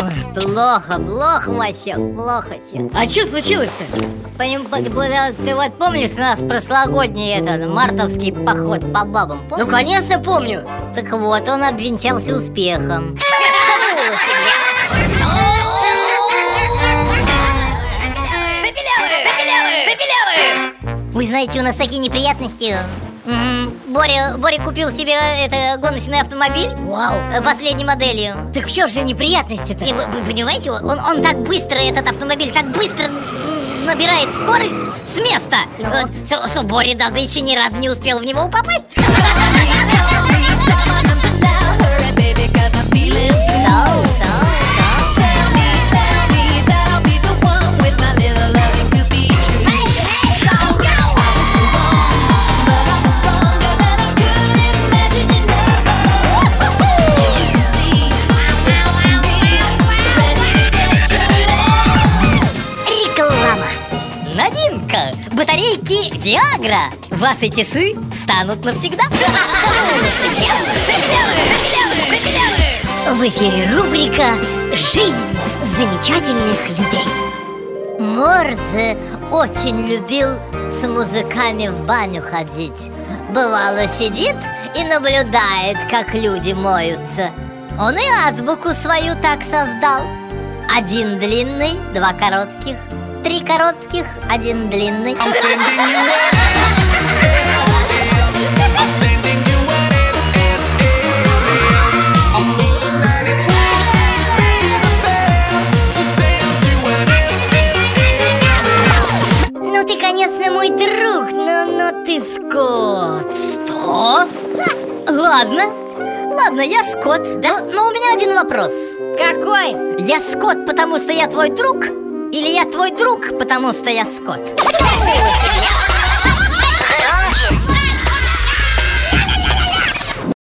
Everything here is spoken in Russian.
Ой, плохо, плохо, Вася, плохо тебе. А что случилось-то? Поним- по- по- Ты вот помнишь у нас прошлогодний этот мартовский поход по бабам? Ну, Помнишь? конечно, помню. Так вот, он обвенчался успехом. Вы знаете, у нас такие неприятности. Боря, Боря купил себе это гоночный автомобиль Вау. э, последней модели. Так в чем же неприятности-то? И вы, вы понимаете, он, он так быстро, этот автомобиль так быстро набирает скорость с места, э, что, что Боря даже еще ни разу не успел в него попасть. Новинка! Батарейки Viagra! Вас эти сы станут навсегда! В эфире рубрика «Жизнь замечательных людей». Морзе очень любил с музыками в баню ходить. Бывало сидит и наблюдает, как люди моются. Он и азбуку свою так создал. Один длинный, два коротких, три коротких, один длинный. Ну ты, конечно, мой друг, но, но ты скот. Что? Ладно, ладно, я Скотт. Да? Но, но у меня один вопрос. Какой? Я Скотт, потому что я твой друг? Или я твой друг, потому что я Скотт? Соу,